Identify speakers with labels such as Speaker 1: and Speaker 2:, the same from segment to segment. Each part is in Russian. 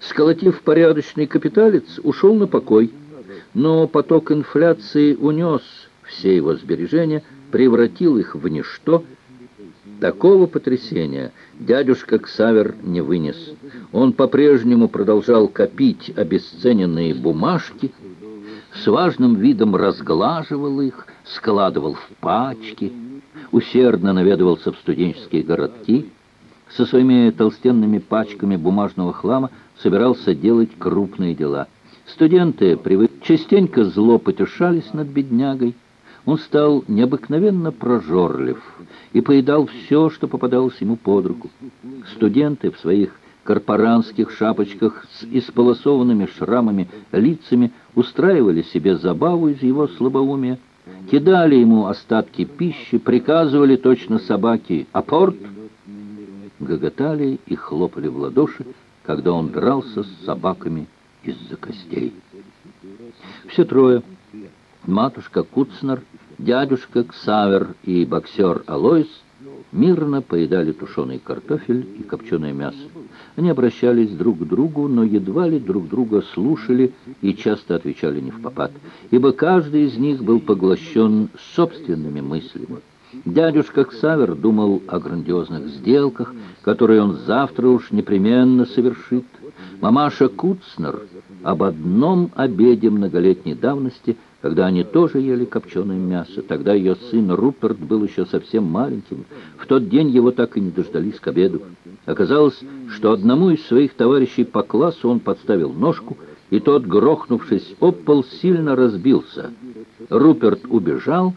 Speaker 1: Сколотив порядочный капиталец, ушел на покой, но поток инфляции унес все его сбережения, превратил их в ничто. Такого потрясения дядюшка Ксавер не вынес. Он по-прежнему продолжал копить обесцененные бумажки, с важным видом разглаживал их, складывал в пачки, усердно наведывался в студенческие городки, со своими толстенными пачками бумажного хлама собирался делать крупные дела. Студенты привык частенько зло потешались над беднягой. Он стал необыкновенно прожорлив и поедал все, что попадалось ему под руку. Студенты в своих корпоранских шапочках с исполосованными шрамами лицами устраивали себе забаву из его слабоумия, кидали ему остатки пищи, приказывали точно собаки «апорт», гоготали и хлопали в ладоши, когда он дрался с собаками из-за костей. Все трое, матушка Куцнер, дядюшка Ксавер и боксер Алоис, мирно поедали тушеный картофель и копченое мясо. Они обращались друг к другу, но едва ли друг друга слушали и часто отвечали не в попад, ибо каждый из них был поглощен собственными мыслями. Дядюшка Ксавер думал о грандиозных сделках, которые он завтра уж непременно совершит. Мамаша Куцнер об одном обеде многолетней давности, когда они тоже ели копченое мясо. Тогда ее сын Руперт был еще совсем маленьким. В тот день его так и не дождались к обеду. Оказалось, что одному из своих товарищей по классу он подставил ножку, и тот, грохнувшись об пол, сильно разбился. Руперт убежал,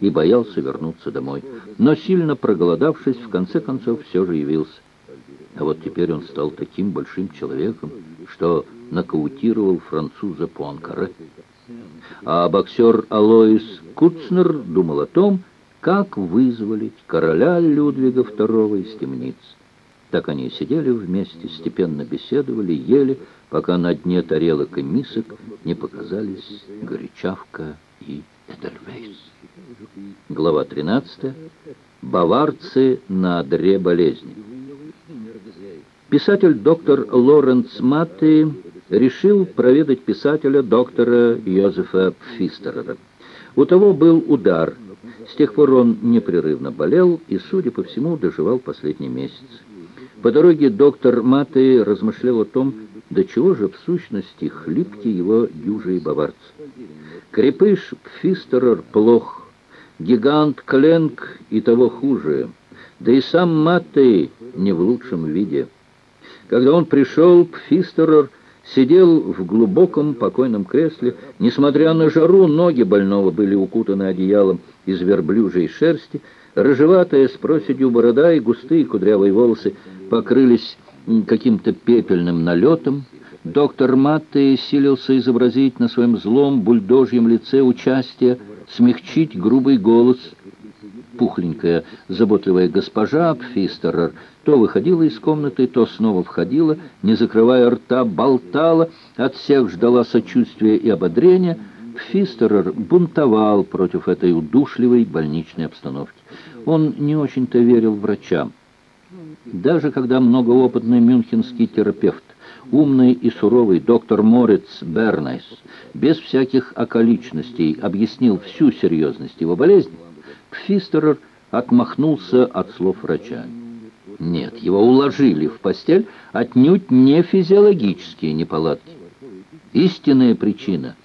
Speaker 1: и боялся вернуться домой. Но сильно проголодавшись, в конце концов все же явился. А вот теперь он стал таким большим человеком, что нокаутировал француза Пуанкаре. А боксер Алоис Куцнер думал о том, как вызволить короля Людвига II из темниц. Так они сидели вместе, степенно беседовали, ели, пока на дне тарелок и мисок не показались горячавка и Эдельвейс. Глава 13. Баварцы на одре болезни. Писатель доктор Лоренц Матти решил проведать писателя доктора Йозефа Пфистерера. У того был удар. С тех пор он непрерывно болел и, судя по всему, доживал последний месяц. По дороге доктор Матти размышлял о том, до чего же в сущности хлипки его дюжие баварцы. Крепыш Пфистерер плох, гигант Кленк и того хуже, да и сам Маттей не в лучшем виде. Когда он пришел, Пфистерер сидел в глубоком покойном кресле. Несмотря на жару, ноги больного были укутаны одеялом из верблюжьей шерсти, рыжеватая с проседью борода и густые кудрявые волосы покрылись каким-то пепельным налетом. Доктор Матте силился изобразить на своем злом бульдожьем лице участие, смягчить грубый голос. Пухленькая, заботливая госпожа Пфистерер то выходила из комнаты, то снова входила, не закрывая рта, болтала, от всех ждала сочувствия и ободрения. Пфистерер бунтовал против этой удушливой больничной обстановки. Он не очень-то верил врачам. Даже когда многоопытный мюнхенский терапевт, умный и суровый доктор Морец Бернайс, без всяких околичностей объяснил всю серьезность его болезни, Пфистерер отмахнулся от слов врача. Нет, его уложили в постель отнюдь не физиологические неполадки. Истинная причина.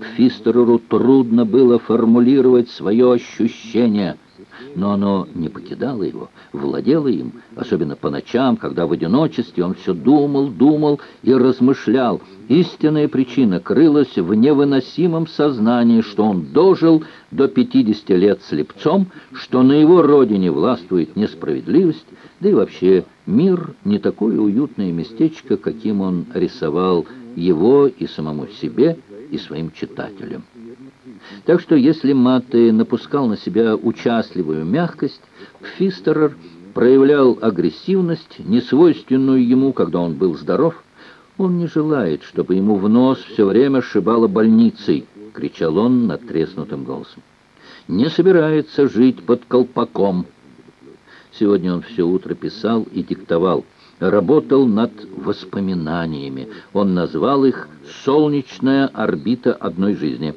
Speaker 1: Пфистереру трудно было формулировать свое ощущение – но оно не покидало его, владело им, особенно по ночам, когда в одиночестве он все думал, думал и размышлял. Истинная причина крылась в невыносимом сознании, что он дожил до 50 лет слепцом, что на его родине властвует несправедливость, да и вообще мир не такое уютное местечко, каким он рисовал его и самому себе, и своим читателям. Так что если Матте напускал на себя участливую мягкость, Фистерер проявлял агрессивность, несвойственную ему, когда он был здоров. «Он не желает, чтобы ему в нос все время сшибало больницей», — кричал он надтреснутым голосом. «Не собирается жить под колпаком». Сегодня он все утро писал и диктовал. Работал над воспоминаниями. Он назвал их «Солнечная орбита одной жизни».